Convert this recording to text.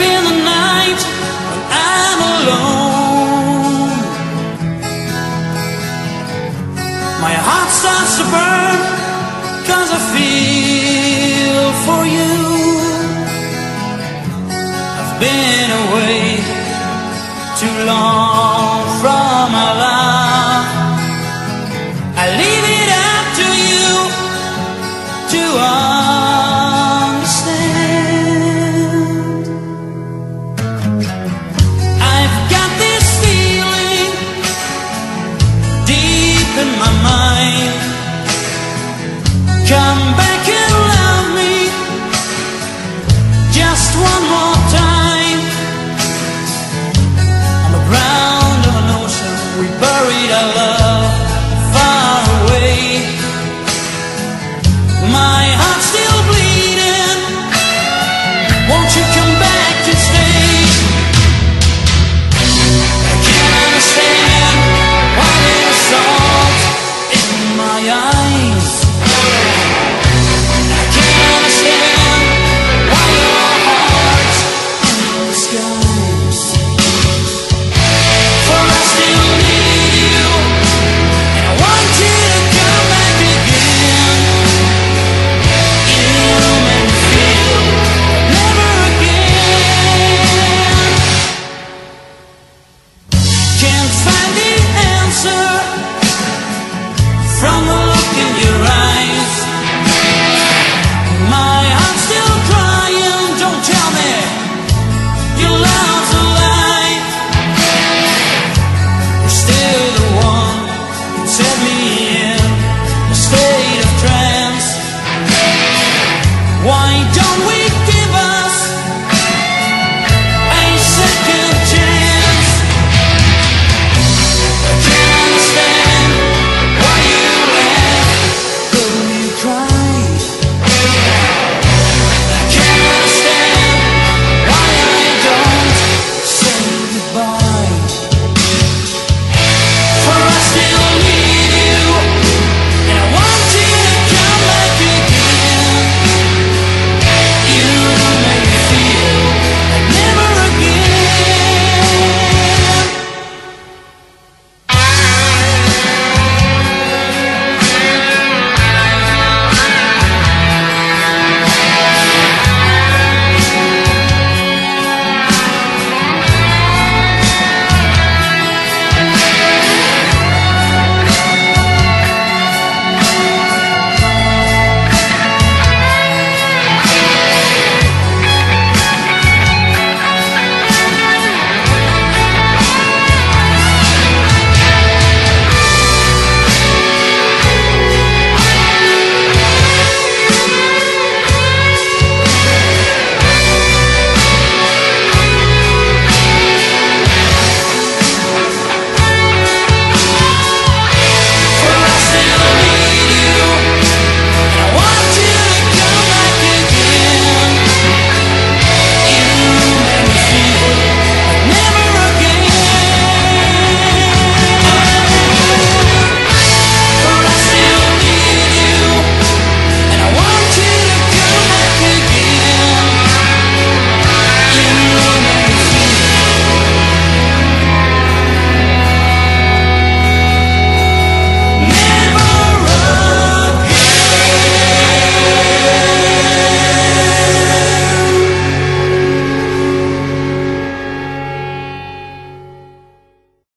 in the night when I'm alone. My heart starts to burn cause I feel for you. I've been away too long from my life.